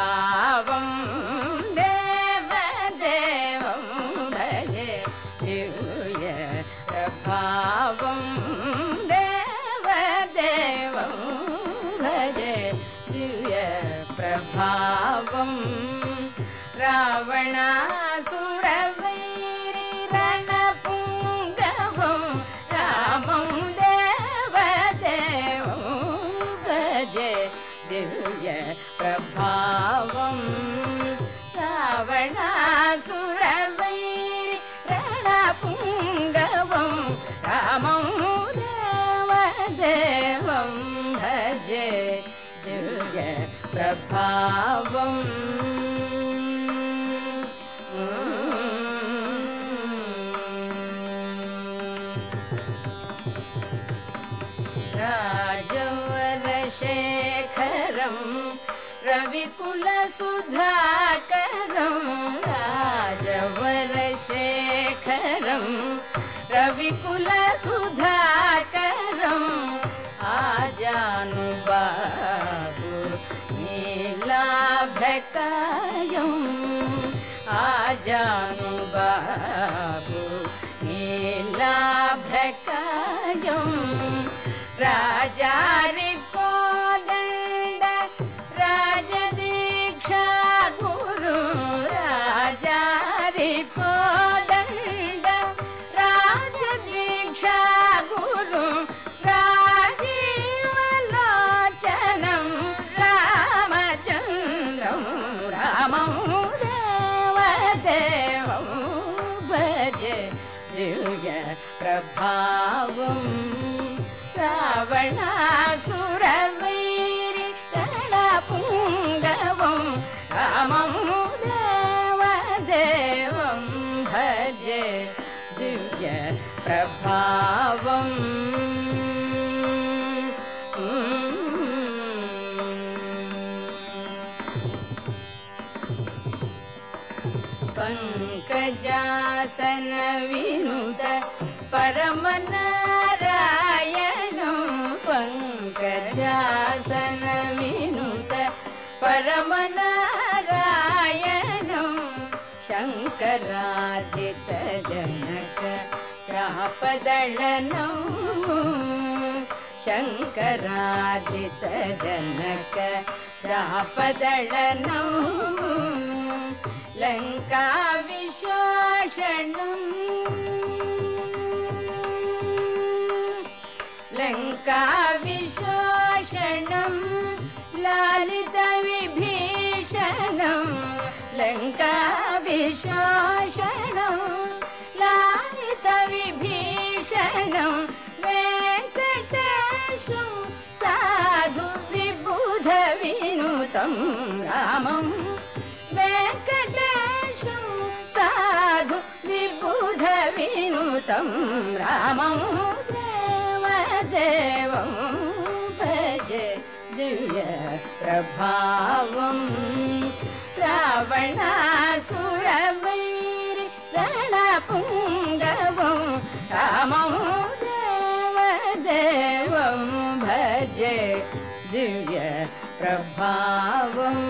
ं देवं भजे दिव्य प्रभावं देवं भजे दिव्य प्रभावं। रावणा सुरवीरण पूगवं भजे दिव्य प्रभा प्रभावम्। राजवरशेखरं रविकुलसुधाकरं आजानुबाबु नीलाभकायम् राजारि कोदण्ड देवदेवं भजे दिव्य प्रभावम् रावणासुरवैरि रणपुङ्गवं रामं देवदेवं भजे दिव्य प्रभावम् पङ्कजासन विनुत परमनारायणं पङ्कजासन विनुत परमनारायणं शङ्कराजितजनक चापदळनं शङ्कराजितजनक चापदळनं लङ्काविशोषणम्। लङ्काविशोषणं लालितविभीषणं लङ्काविशोषणं लालितविभीषणं वेङ्कटेशं साधु विबुधविनुतं रामम् रामं देवदेवं भजे दिव्य प्रभावम् रणपुङ्गवं रामं देवदेवं भजे दिव्य प्रभावम्